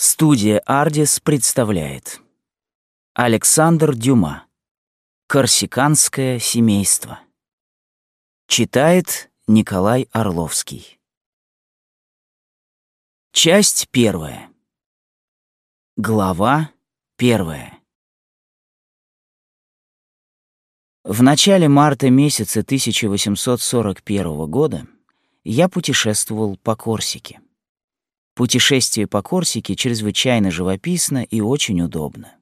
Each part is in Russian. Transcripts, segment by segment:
Студия «Ардис» представляет. Александр Дюма. «Корсиканское семейство» Читает Николай Орловский. Часть первая. Глава первая. В начале марта месяца 1841 года я путешествовал по Корсике. Путешествие по Корсике чрезвычайно живописно и очень удобно.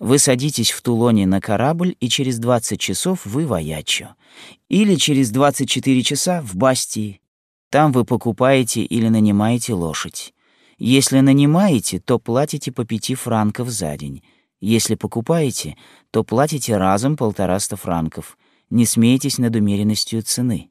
Вы садитесь в Тулоне на корабль, и через 20 часов вы в Аячо. Или через 24 часа в Бастии. Там вы покупаете или нанимаете лошадь. Если нанимаете, то платите по 5 франков за день. Если покупаете, то платите разом полтораста франков. Не смейтесь над умеренностью цены.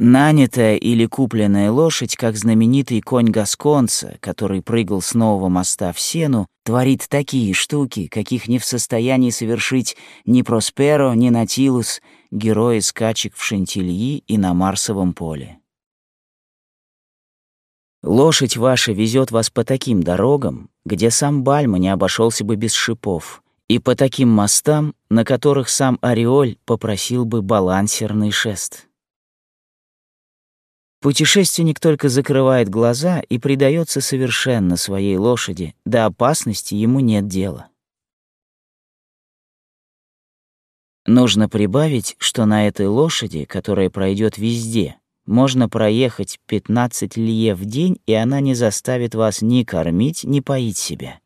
Нанятая или купленная лошадь, как знаменитый конь Гасконца, который прыгал с нового моста в Сену, творит такие штуки, каких не в состоянии совершить ни Просперо, ни Натилус, герои скачек в Шантильи и на Марсовом поле. Лошадь ваша везет вас по таким дорогам, где сам Бальма не обошелся бы без шипов, и по таким мостам, на которых сам Ореоль попросил бы балансерный шест. Путешественник только закрывает глаза и предается совершенно своей лошади, до опасности ему нет дела. Нужно прибавить, что на этой лошади, которая пройдет везде, можно проехать 15 лье в день, и она не заставит вас ни кормить, ни поить себя.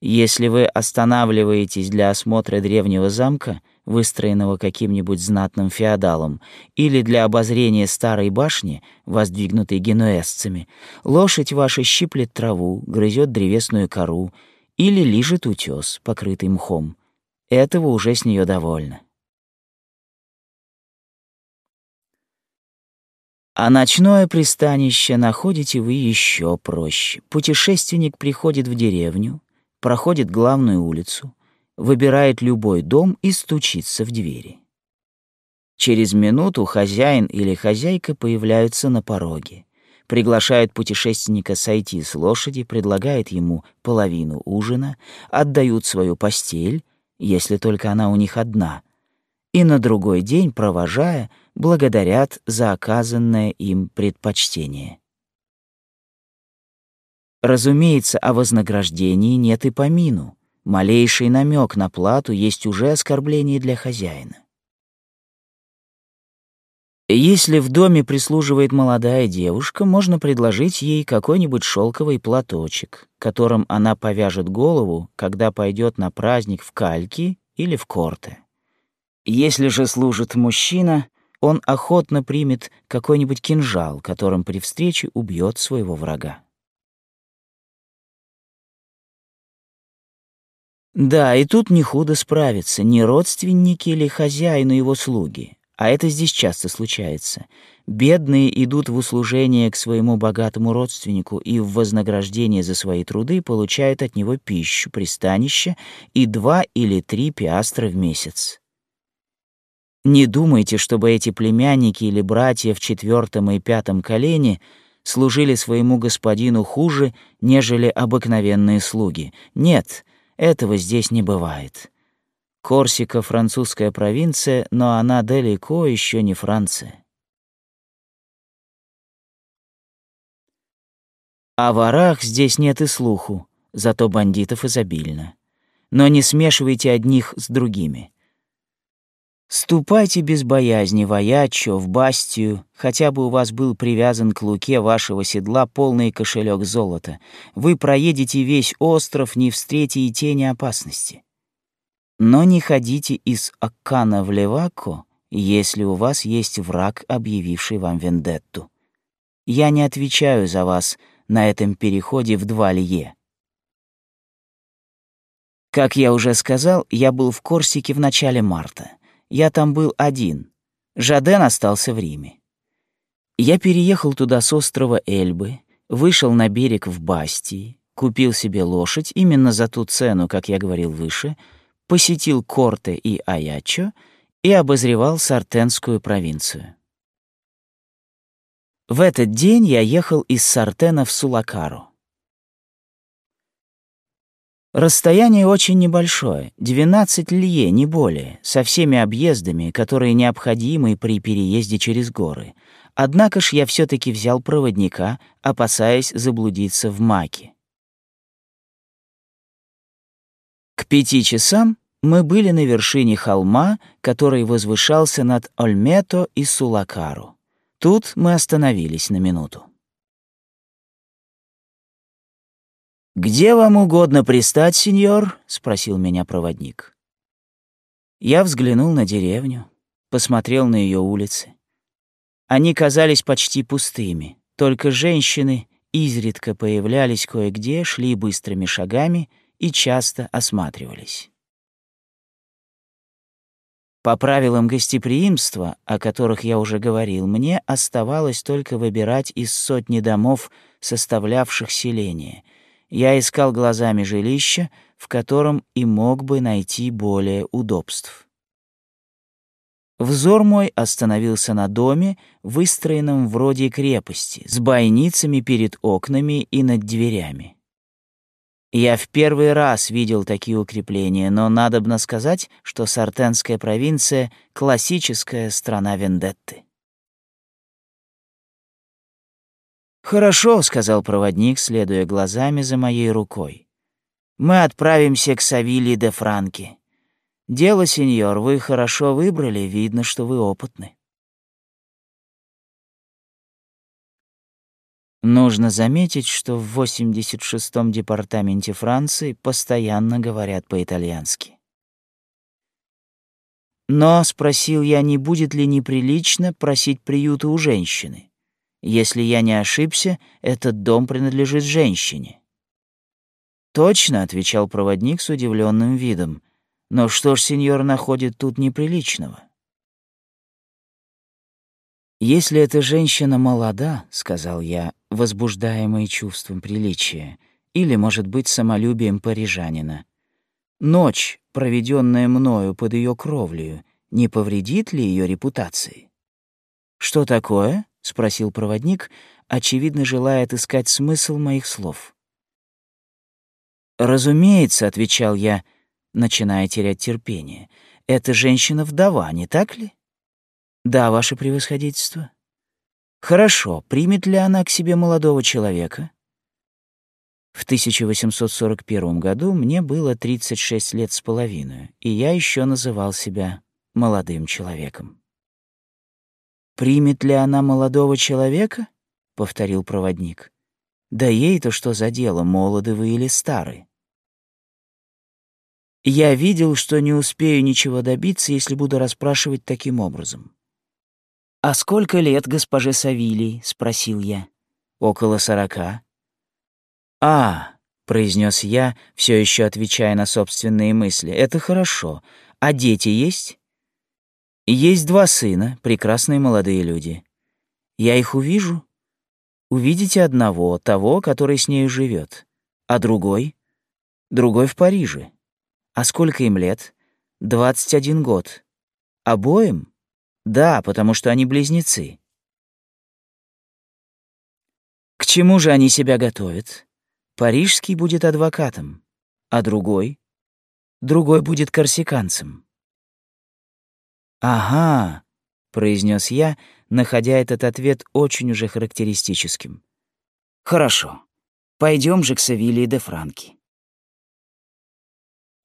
Если вы останавливаетесь для осмотра древнего замка — выстроенного каким-нибудь знатным феодалом, или для обозрения старой башни, воздвигнутой генуэзцами, лошадь ваша щиплет траву, грызет древесную кору или лижет утес, покрытый мхом. Этого уже с нее довольно. А ночное пристанище находите вы еще проще. Путешественник приходит в деревню, проходит главную улицу, выбирает любой дом и стучится в двери. Через минуту хозяин или хозяйка появляются на пороге, приглашают путешественника сойти с лошади, предлагает ему половину ужина, отдают свою постель, если только она у них одна, и на другой день, провожая, благодарят за оказанное им предпочтение. Разумеется, о вознаграждении нет и помину — Малейший намек на плату есть уже оскорбление для хозяина. Если в доме прислуживает молодая девушка, можно предложить ей какой-нибудь шелковый платочек, которым она повяжет голову, когда пойдет на праздник в кальки или в корте. Если же служит мужчина, он охотно примет какой-нибудь кинжал, которым при встрече убьет своего врага. Да, и тут не худо справиться, не родственники или хозяин и его слуги. А это здесь часто случается. Бедные идут в услужение к своему богатому родственнику и в вознаграждение за свои труды получают от него пищу, пристанище и два или три пиастра в месяц. Не думайте, чтобы эти племянники или братья в четвертом и пятом колене служили своему господину хуже, нежели обыкновенные слуги. Нет — этого здесь не бывает. Корсика — французская провинция, но она далеко еще не Франция. О ворах здесь нет и слуху, зато бандитов изобильно. Но не смешивайте одних с другими. Ступайте без боязни в Аячо, в Бастию, хотя бы у вас был привязан к луке вашего седла полный кошелек золота. Вы проедете весь остров, не встретите тени опасности. Но не ходите из Аккана в Левако, если у вас есть враг, объявивший вам вендетту. Я не отвечаю за вас на этом переходе в два лье. Как я уже сказал, я был в Корсике в начале марта. Я там был один. Жаден остался в Риме. Я переехал туда с острова Эльбы, вышел на берег в Бастии, купил себе лошадь именно за ту цену, как я говорил выше, посетил Корте и Аячо и обозревал Сартенскую провинцию. В этот день я ехал из Сартена в Сулакару. Расстояние очень небольшое, 12 лье, не более, со всеми объездами, которые необходимы при переезде через горы. Однако ж я все таки взял проводника, опасаясь заблудиться в маке. К пяти часам мы были на вершине холма, который возвышался над Ольмето и Сулакару. Тут мы остановились на минуту. «Где вам угодно пристать, сеньор?» — спросил меня проводник. Я взглянул на деревню, посмотрел на ее улицы. Они казались почти пустыми, только женщины изредка появлялись кое-где, шли быстрыми шагами и часто осматривались. По правилам гостеприимства, о которых я уже говорил, мне оставалось только выбирать из сотни домов, составлявших селение. Я искал глазами жилище, в котором и мог бы найти более удобств. Взор мой остановился на доме, выстроенном вроде крепости, с бойницами перед окнами и над дверями. Я в первый раз видел такие укрепления, но надобно сказать, что Сартенская провинция — классическая страна вендетты. «Хорошо», — сказал проводник, следуя глазами за моей рукой. «Мы отправимся к Савилии де Франке. Дело, сеньор, вы хорошо выбрали, видно, что вы опытны». Нужно заметить, что в 86-м департаменте Франции постоянно говорят по-итальянски. Но спросил я, не будет ли неприлично просить приюта у женщины. Если я не ошибся, этот дом принадлежит женщине. «Точно», — отвечал проводник с удивленным видом. «Но что ж сеньор находит тут неприличного?» «Если эта женщина молода, — сказал я, возбуждаемый чувством приличия, или, может быть, самолюбием парижанина, ночь, проведенная мною под ее кровлею, не повредит ли ее репутации?» «Что такое?» — спросил проводник, очевидно желая отыскать смысл моих слов. «Разумеется», — отвечал я, начиная терять терпение, — «эта женщина вдова, не так ли?» Да, ваше превосходительство. Хорошо, примет ли она к себе молодого человека? В 1841 году мне было 36 лет с половиной, и я еще называл себя молодым человеком. «Примет ли она молодого человека?» — повторил проводник. «Да ей-то что за дело, молоды вы или стары?» Я видел, что не успею ничего добиться, если буду расспрашивать таким образом. «А сколько лет госпоже Савилии?» — спросил я. «Около сорока». «А», — произнес я, все еще отвечая на собственные мысли, — «это хорошо. А дети есть?» «Есть два сына, прекрасные молодые люди. Я их увижу?» «Увидите одного, того, который с нею живет. А другой?» «Другой в Париже. А сколько им лет?» «Двадцать один год. Обоим?» Да, потому что они близнецы. К чему же они себя готовят? Парижский будет адвокатом, а другой? Другой будет корсиканцем. «Ага», — произнес я, находя этот ответ очень уже характеристическим. «Хорошо. Пойдем же к Савилии де Франки».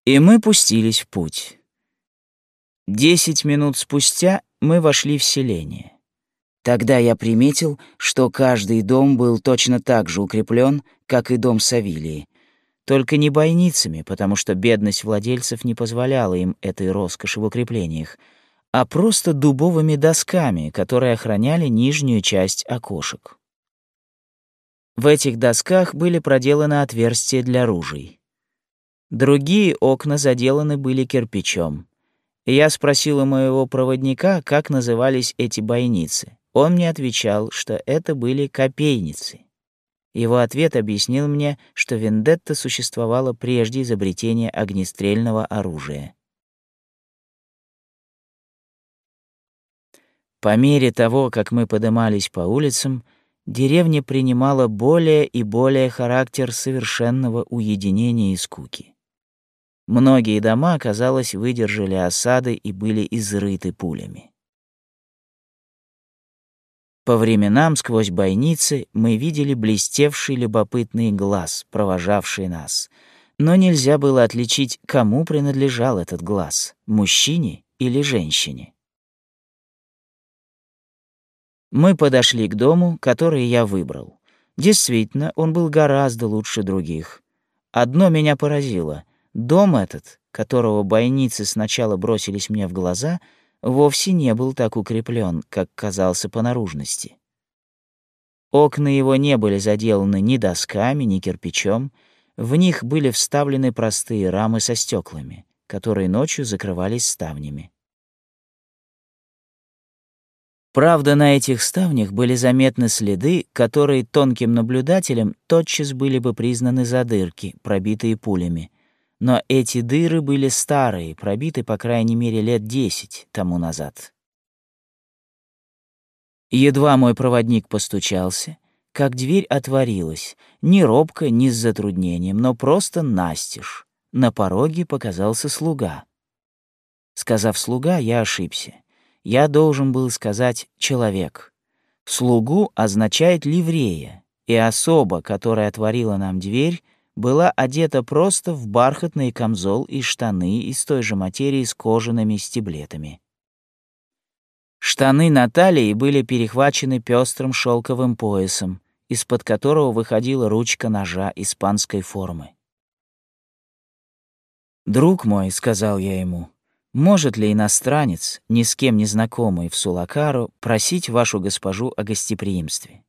И мы пустились в путь. Десять минут спустя мы вошли в селение. Тогда я приметил, что каждый дом был точно так же укреплен, как и дом Савилии, только не бойницами, потому что бедность владельцев не позволяла им этой роскоши в укреплениях, а просто дубовыми досками, которые охраняли нижнюю часть окошек. В этих досках были проделаны отверстия для ружей. Другие окна заделаны были кирпичом. Я спросил у моего проводника, как назывались эти бойницы. Он мне отвечал, что это были копейницы. Его ответ объяснил мне, что вендетта существовала прежде изобретения огнестрельного оружия. По мере того, как мы подымались по улицам, деревня принимала более и более характер совершенного уединения и скуки. Многие дома, казалось, выдержали осады и были изрыты пулями. По временам сквозь бойницы мы видели блестевший любопытный глаз, провожавший нас. Но нельзя было отличить, кому принадлежал этот глаз — мужчине или женщине. Мы подошли к дому, который я выбрал. Действительно, он был гораздо лучше других. Одно меня поразило. Дом этот, которого бойницы сначала бросились мне в глаза — вовсе не был так укреплен, как казался по наружности. Окна его не были заделаны ни досками, ни кирпичом, в них были вставлены простые рамы со стеклами, которые ночью закрывались ставнями. Правда, на этих ставнях были заметны следы, которые тонким наблюдателям тотчас были бы признаны за дырки, пробитые пулями, но эти дыры были старые, пробиты по крайней мере лет десять тому назад. Едва мой проводник постучался, как дверь отворилась, не робко, ни с затруднением, но просто настежь. На пороге показался слуга. Сказав «слуга», я ошибся. Я должен был сказать «человек». «Слугу» означает «ливрея», и особа, которая отворила нам дверь, была одета просто в бархатный камзол и штаны из той же материи с кожаными стеблетами. Штаны Натальи были перехвачены пестрым шелковым поясом, из-под которого выходила ручка ножа испанской формы. «Друг мой», — сказал я ему, — «может ли иностранец, ни с кем не знакомый в Сулакару, просить вашу госпожу о гостеприимстве?»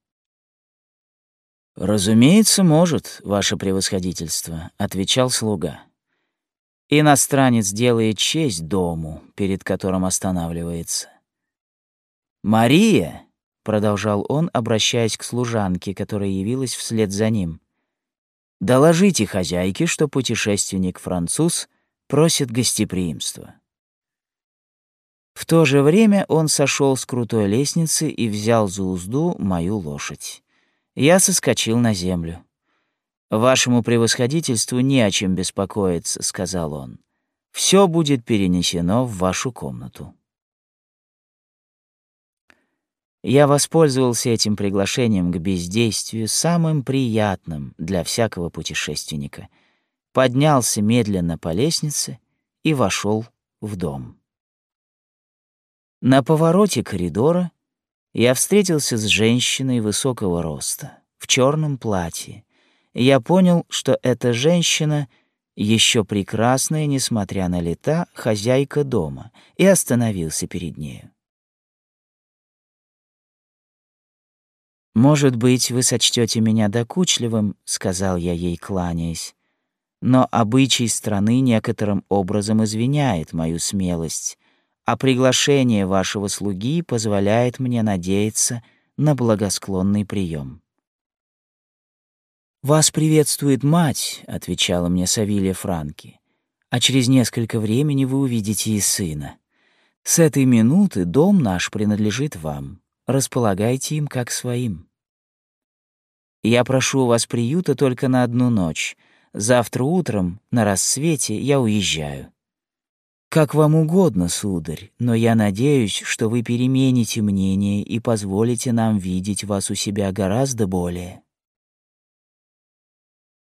«Разумеется, может, ваше превосходительство», — отвечал слуга. «Иностранец делает честь дому, перед которым останавливается». «Мария», — продолжал он, обращаясь к служанке, которая явилась вслед за ним, «доложите хозяйке, что путешественник-француз просит гостеприимства». В то же время он сошел с крутой лестницы и взял за узду мою лошадь. Я соскочил на землю. «Вашему превосходительству не о чем беспокоиться», — сказал он. «Все будет перенесено в вашу комнату». Я воспользовался этим приглашением к бездействию самым приятным для всякого путешественника. Поднялся медленно по лестнице и вошел в дом. На повороте коридора я встретился с женщиной высокого роста, в черном платье. Я понял, что эта женщина еще прекрасная, несмотря на лета, хозяйка дома, и остановился перед нею. «Может быть, вы сочтете меня докучливым», — сказал я ей, кланяясь. «Но обычай страны некоторым образом извиняет мою смелость, а приглашение вашего слуги позволяет мне надеяться на благосклонный прием. «Вас приветствует мать», — отвечала мне Савилия Франки, «а через несколько времени вы увидите и сына. С этой минуты дом наш принадлежит вам. Располагайте им как своим. Я прошу у вас приюта только на одну ночь. Завтра утром, на рассвете, я уезжаю. Как вам угодно, сударь, но я надеюсь, что вы перемените мнение и позволите нам видеть вас у себя гораздо более.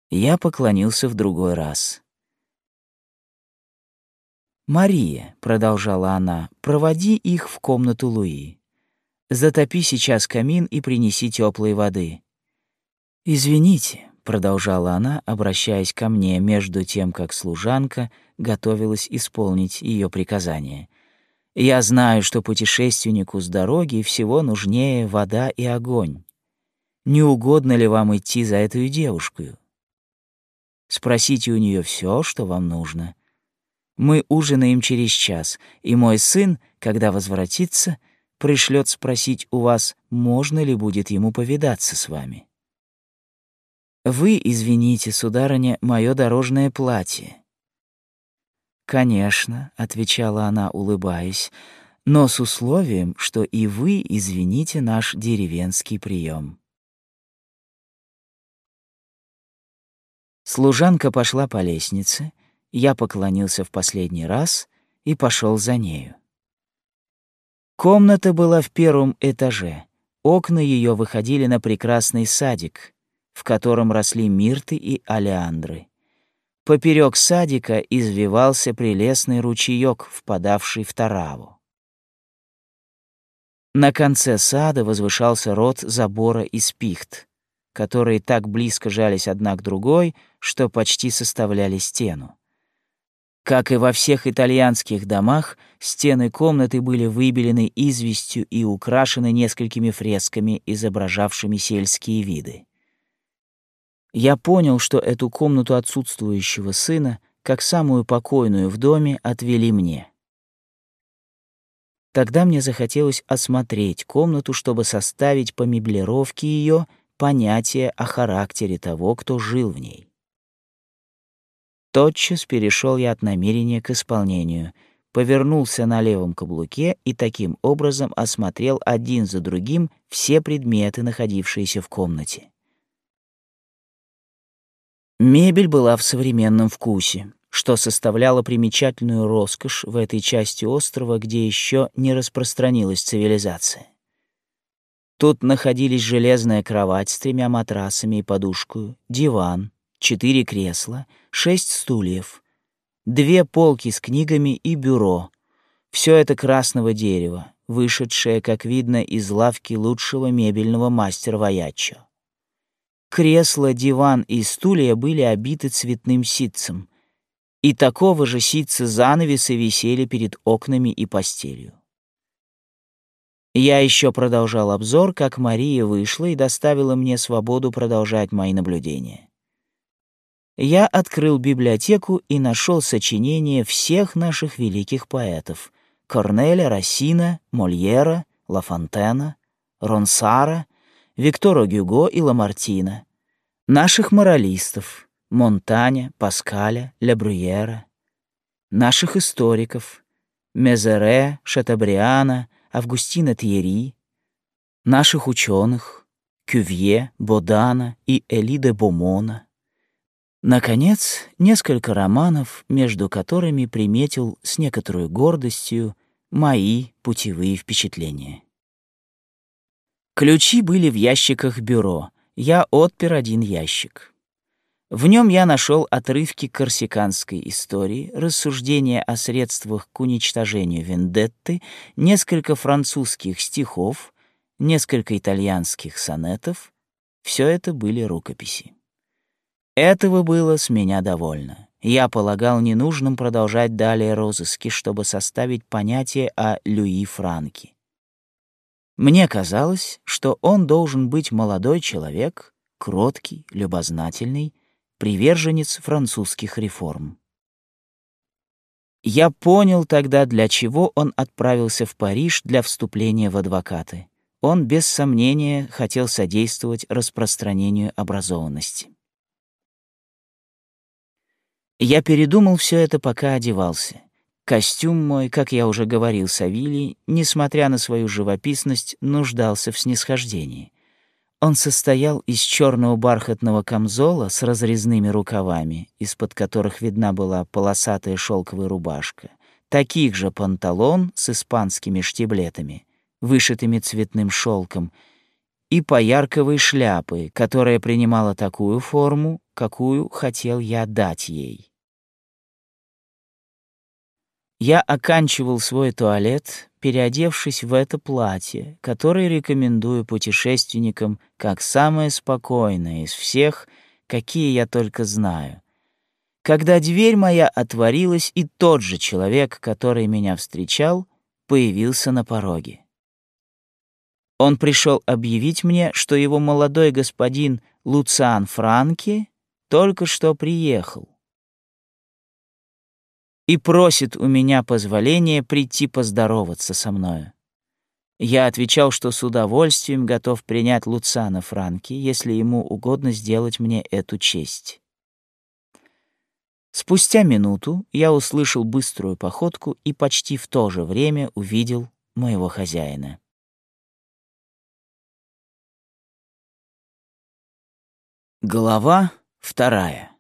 Я поклонился в другой раз. «Мария», — продолжала она, — «проводи их в комнату Луи. Затопи сейчас камин и принеси теплой воды». «Извините», — продолжала она, обращаясь ко мне между тем, как служанка — готовилась исполнить ее приказание. «Я знаю, что путешественнику с дороги всего нужнее вода и огонь. Не угодно ли вам идти за этой девушкой? Спросите у нее все, что вам нужно. Мы ужинаем через час, и мой сын, когда возвратится, пришлет спросить у вас, можно ли будет ему повидаться с вами. Вы, извините, сударыня, мое дорожное платье. «Конечно», — отвечала она, улыбаясь, «но с условием, что и вы извините наш деревенский прием». Служанка пошла по лестнице, Я поклонился в последний раз и пошел за нею. Комната была в первом этаже. Окна ее выходили на прекрасный садик, в котором росли мирты и алиандры. Поперек садика извивался прелестный ручеек, впадавший в Тараву. На конце сада возвышался рот забора из пихт, которые так близко жались одна к другой, что почти составляли стену. Как и во всех итальянских домах, стены комнаты были выбелены известью и украшены несколькими фресками, изображавшими сельские виды. Я понял, что эту комнату отсутствующего сына, как самую покойную в доме, отвели мне. Тогда мне захотелось осмотреть комнату, чтобы составить по меблировке ее понятие о характере того, кто жил в ней. Тотчас перешел я от намерения к исполнению, повернулся на левом каблуке и таким образом осмотрел один за другим все предметы, находившиеся в комнате. Мебель была в современном вкусе, что составляло примечательную роскошь в этой части острова, где еще не распространилась цивилизация. Тут находились железная кровать с тремя матрасами и подушкой, диван, четыре кресла, шесть стульев, две полки с книгами и бюро. Все это красного дерева, вышедшее, как видно, из лавки лучшего мебельного мастера Ваяччо. Кресло, диван и стулья были обиты цветным ситцем, и такого же ситца занавесы висели перед окнами и постелью. Я еще продолжал обзор, как Мария вышла и доставила мне свободу продолжать мои наблюдения. Я открыл библиотеку и нашел сочинения всех наших великих поэтов — Корнеля, Рассина, Мольера, Ла Фонтена, Ронсара Виктора Гюго и Ламартина, наших моралистов Монтаня, Паскаля, Лебрюера, наших историков Мезере, Шатабриана, Августина Тьери, наших ученых Кювье, Бодана и Эли де Бомона. Наконец, несколько романов, между которыми приметил с некоторой гордостью мои путевые впечатления. Ключи были в ящиках бюро. Я отпер один ящик. В нем я нашел отрывки корсиканской истории, рассуждения о средствах к уничтожению вендетты, несколько французских стихов, несколько итальянских сонетов. Все это были рукописи. Этого было с меня довольно. Я полагал ненужным продолжать далее розыски, чтобы составить понятие о Люи Франке. Мне казалось, что он должен быть молодой человек, кроткий, любознательный, приверженец французских реформ. Я понял тогда, для чего он отправился в Париж для вступления в адвокаты. Он без сомнения хотел содействовать распространению образованности. Я передумал все это, пока одевался. Костюм мой, как я уже говорил Савилий, несмотря на свою живописность, нуждался в снисхождении. Он состоял из черного бархатного камзола с разрезными рукавами, из-под которых видна была полосатая шелковая рубашка, таких же панталон с испанскими штиблетами, вышитыми цветным шелком, и поярковой шляпы, которая принимала такую форму, какую хотел я дать ей. Я оканчивал свой туалет, переодевшись в это платье, которое рекомендую путешественникам как самое спокойное из всех, какие я только знаю. Когда дверь моя отворилась, и тот же человек, который меня встречал, появился на пороге. Он пришел объявить мне, что его молодой господин Луциан Франки только что приехал и просит у меня позволения прийти поздороваться со мною. Я отвечал, что с удовольствием готов принять Луцана Франки, если ему угодно сделать мне эту честь. Спустя минуту я услышал быструю походку и почти в то же время увидел моего хозяина. Глава вторая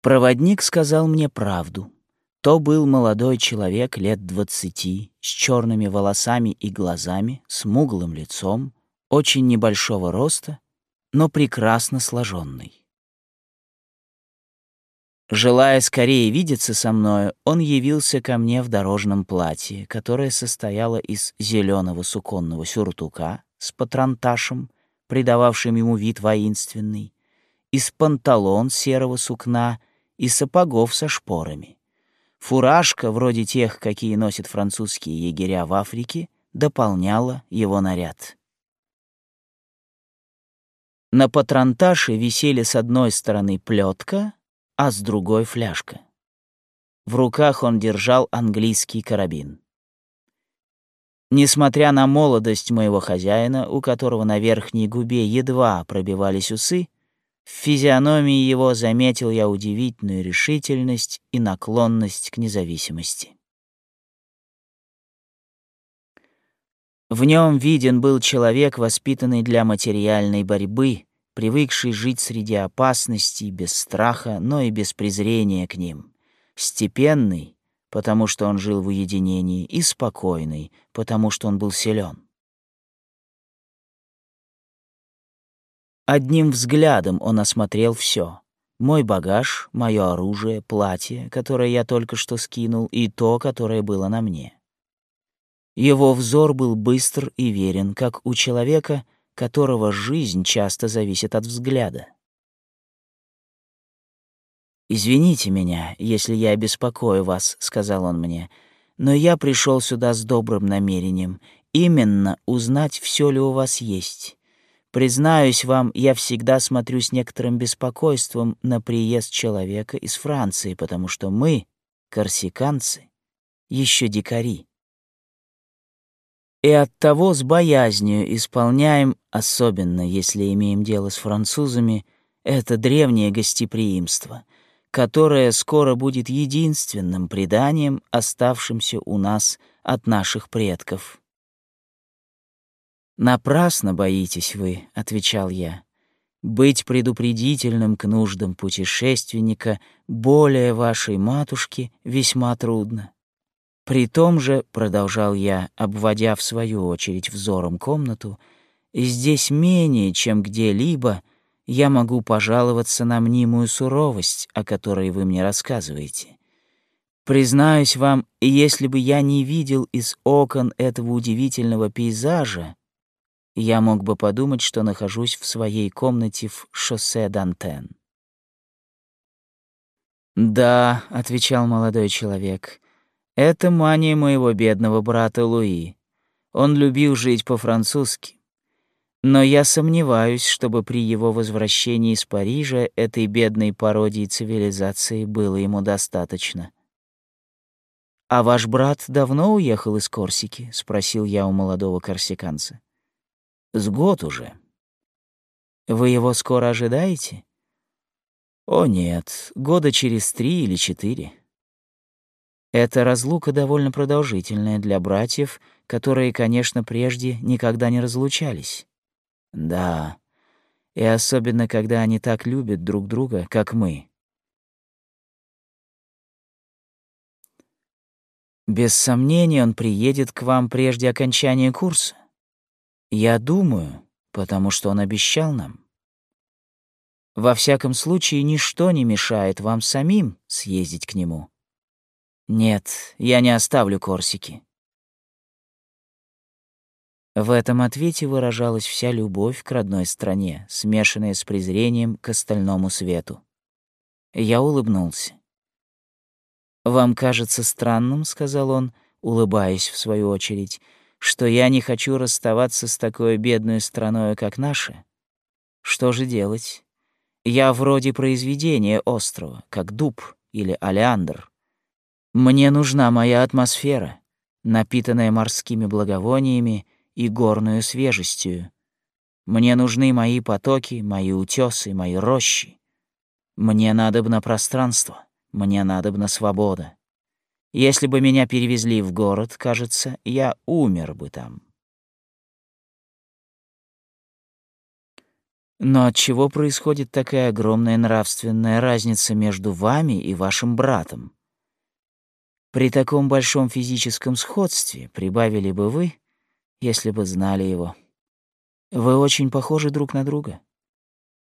Проводник сказал мне правду. То был молодой человек лет двадцати, с черными волосами и глазами, смуглым лицом, очень небольшого роста, но прекрасно сложенный. Желая скорее видеться со мною, он явился ко мне в дорожном платье, которое состояло из зеленого суконного сюртука с патронташем, придававшим ему вид воинственный, из панталон серого сукна и сапогов со шпорами. Фуражка, вроде тех, какие носят французские егеря в Африке, дополняла его наряд. На патронташе висели с одной стороны плетка, а с другой — фляжка. В руках он держал английский карабин. Несмотря на молодость моего хозяина, у которого на верхней губе едва пробивались усы, в физиономии его заметил я удивительную решительность и наклонность к независимости. В нем виден был человек, воспитанный для материальной борьбы, привыкший жить среди опасностей без страха, но и без презрения к ним, степенный, потому что он жил в уединении, и спокойный, потому что он был силен. Одним взглядом он осмотрел все: Мой багаж, мое оружие, платье, которое я только что скинул, и то, которое было на мне. Его взор был быстр и верен, как у человека, которого жизнь часто зависит от взгляда. «Извините меня, если я беспокою вас», — сказал он мне, «но я пришел сюда с добрым намерением, именно узнать, все ли у вас есть. Признаюсь вам, я всегда смотрю с некоторым беспокойством на приезд человека из Франции, потому что мы, корсиканцы, еще дикари. И оттого с боязнью исполняем, особенно если имеем дело с французами, это древнее гостеприимство, которое скоро будет единственным преданием, оставшимся у нас от наших предков. «Напрасно боитесь вы», — отвечал я. «Быть предупредительным к нуждам путешественника более вашей матушки весьма трудно». При том же, — продолжал я, обводя в свою очередь взором комнату, — здесь менее, чем где-либо, я могу пожаловаться на мнимую суровость, о которой вы мне рассказываете. Признаюсь вам, если бы я не видел из окон этого удивительного пейзажа, я мог бы подумать, что нахожусь в своей комнате в шоссе Дантен. «Да», — отвечал молодой человек, — «это мания моего бедного брата Луи. Он любил жить по-французски. Но я сомневаюсь, чтобы при его возвращении из Парижа этой бедной пародии цивилизации было ему достаточно». «А ваш брат давно уехал из Корсики?» — спросил я у молодого корсиканца. С год уже. Вы его скоро ожидаете? О нет, года через три или четыре. Эта разлука довольно продолжительная для братьев, которые, конечно, прежде никогда не разлучались. Да, и особенно, когда они так любят друг друга, как мы. Без сомнения, он приедет к вам прежде окончания курса. Я думаю, потому что он обещал нам. Во всяком случае, ничто не мешает вам самим съездить к нему. Нет, я не оставлю Корсики. В этом ответе выражалась вся любовь к родной стране, смешанная с презрением к остальному свету. Я улыбнулся. «Вам кажется странным, — сказал он, улыбаясь в свою очередь, — что я не хочу расставаться с такой бедной страной, как наша? Что же делать? Я вроде произведения острова, как дуб или олеандр. Мне нужна моя атмосфера, напитанная морскими благовониями и горную свежестью. Мне нужны мои потоки, мои утесы, мои рощи. Мне надобно пространство, мне надобна свобода. Если бы меня перевезли в город, кажется, я умер бы там. Но от чего происходит такая огромная нравственная разница между вами и вашим братом? При таком большом физическом сходстве прибавили бы вы, если бы знали его. Вы очень похожи друг на друга.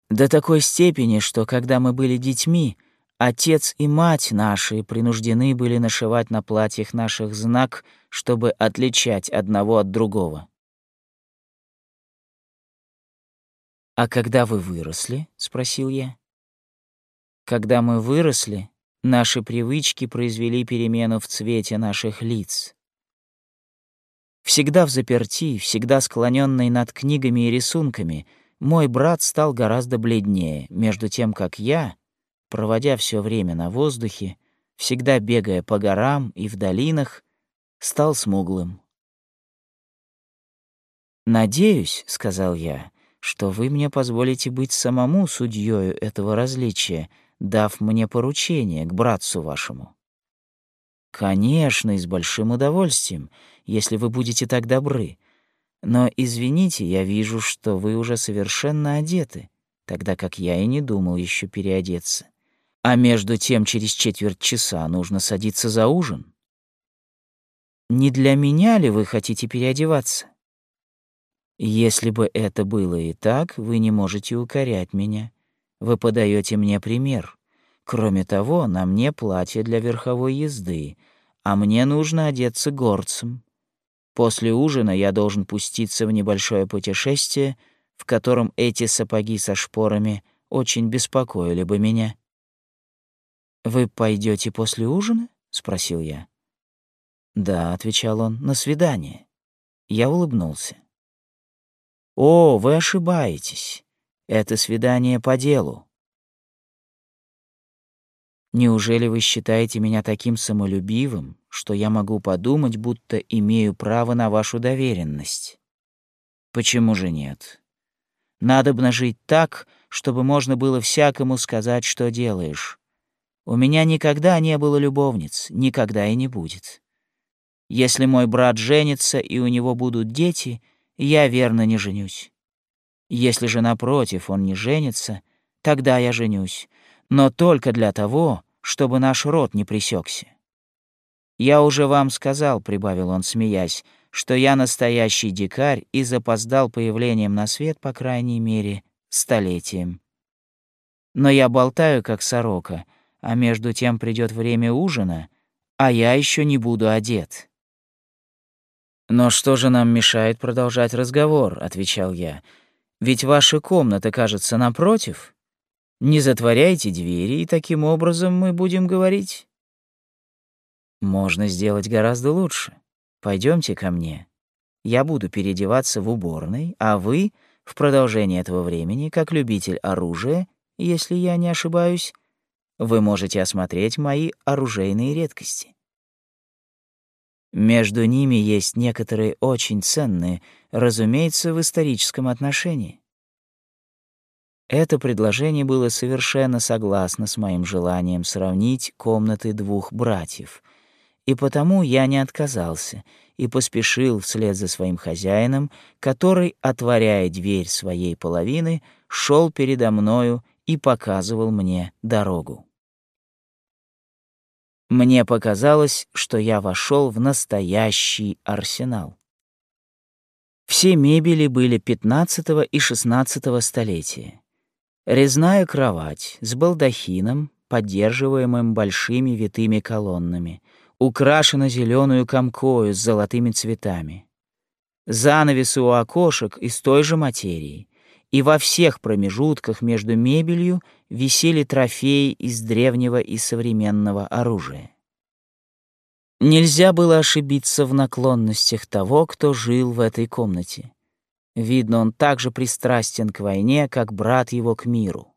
До такой степени, что когда мы были детьми, отец и мать наши принуждены были нашивать на платьях наших знак, чтобы отличать одного от другого. «А когда вы выросли?» — спросил я. «Когда мы выросли, наши привычки произвели перемену в цвете наших лиц. Всегда в заперти, всегда склоненный над книгами и рисунками — мой брат стал гораздо бледнее, между тем как я, проводя все время на воздухе, всегда бегая по горам и в долинах, стал смуглым. «Надеюсь», — сказал я, — «что вы мне позволите быть самому судьёю этого различия, дав мне поручение к братцу вашему». «Конечно, и с большим удовольствием, если вы будете так добры», но, извините, я вижу, что вы уже совершенно одеты, тогда как я и не думал еще переодеться. А между тем через четверть часа нужно садиться за ужин. Не для меня ли вы хотите переодеваться? Если бы это было и так, вы не можете укорять меня. Вы подаете мне пример. Кроме того, на мне платье для верховой езды, а мне нужно одеться горцем. После ужина я должен пуститься в небольшое путешествие, в котором эти сапоги со шпорами очень беспокоили бы меня. «Вы пойдете после ужина?» — спросил я. «Да», — отвечал он, — «на свидание». Я улыбнулся. «О, вы ошибаетесь. Это свидание по делу. Неужели вы считаете меня таким самолюбивым, что я могу подумать, будто имею право на вашу доверенность? Почему же нет? Надо бы жить так, чтобы можно было всякому сказать, что делаешь. У меня никогда не было любовниц, никогда и не будет. Если мой брат женится и у него будут дети, я верно не женюсь. Если же, напротив, он не женится, тогда я женюсь, но только для того, чтобы наш род не пресекся. «Я уже вам сказал», — прибавил он, смеясь, «что я настоящий дикарь и запоздал появлением на свет, по крайней мере, столетием. Но я болтаю, как сорока, а между тем придет время ужина, а я еще не буду одет». «Но что же нам мешает продолжать разговор?» — отвечал я. «Ведь ваша комната, кажется, напротив». Не затворяйте двери, и таким образом мы будем говорить. Можно сделать гораздо лучше. Пойдемте ко мне. Я буду переодеваться в уборной, а вы в продолжение этого времени, как любитель оружия, если я не ошибаюсь, вы можете осмотреть мои оружейные редкости. Между ними есть некоторые очень ценные, разумеется, в историческом отношении. Это предложение было совершенно согласно с моим желанием сравнить комнаты двух братьев, и потому я не отказался и поспешил вслед за своим хозяином, который, отворяя дверь своей половины, шел передо мною и показывал мне дорогу. Мне показалось, что я вошел в настоящий арсенал. Все мебели были XV и XVI столетия. Резная кровать с балдахином, поддерживаемым большими витыми колоннами, украшена зеленую комкою с золотыми цветами. Занавесы у окошек из той же материи, и во всех промежутках между мебелью висели трофеи из древнего и современного оружия. Нельзя было ошибиться в наклонностях того, кто жил в этой комнате. Видно, он так же пристрастен к войне, как брат его к миру.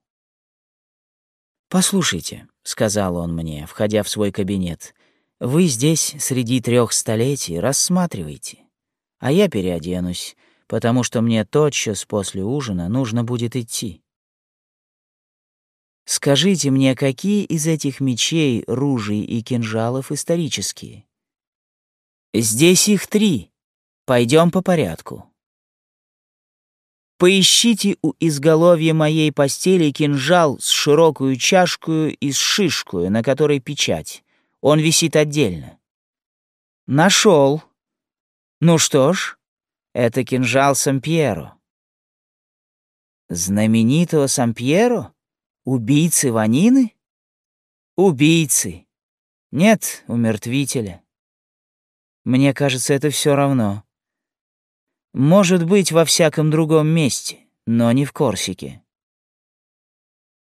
«Послушайте», — сказал он мне, входя в свой кабинет, — «вы здесь среди трех столетий рассматривайте, а я переоденусь, потому что мне тотчас после ужина нужно будет идти. Скажите мне, какие из этих мечей, ружей и кинжалов исторические? Здесь их три. Пойдем по порядку. Поищите у изголовья моей постели кинжал с широкую чашкую и с шишкую, на которой печать. Он висит отдельно. Нашел. Ну что ж, это кинжал Сампьеро. Знаменитого Сампьеро? Убийцы Ванины? Убийцы. Нет, умертвителя. Мне кажется, это все равно. Может быть, во всяком другом месте, но не в Корсике.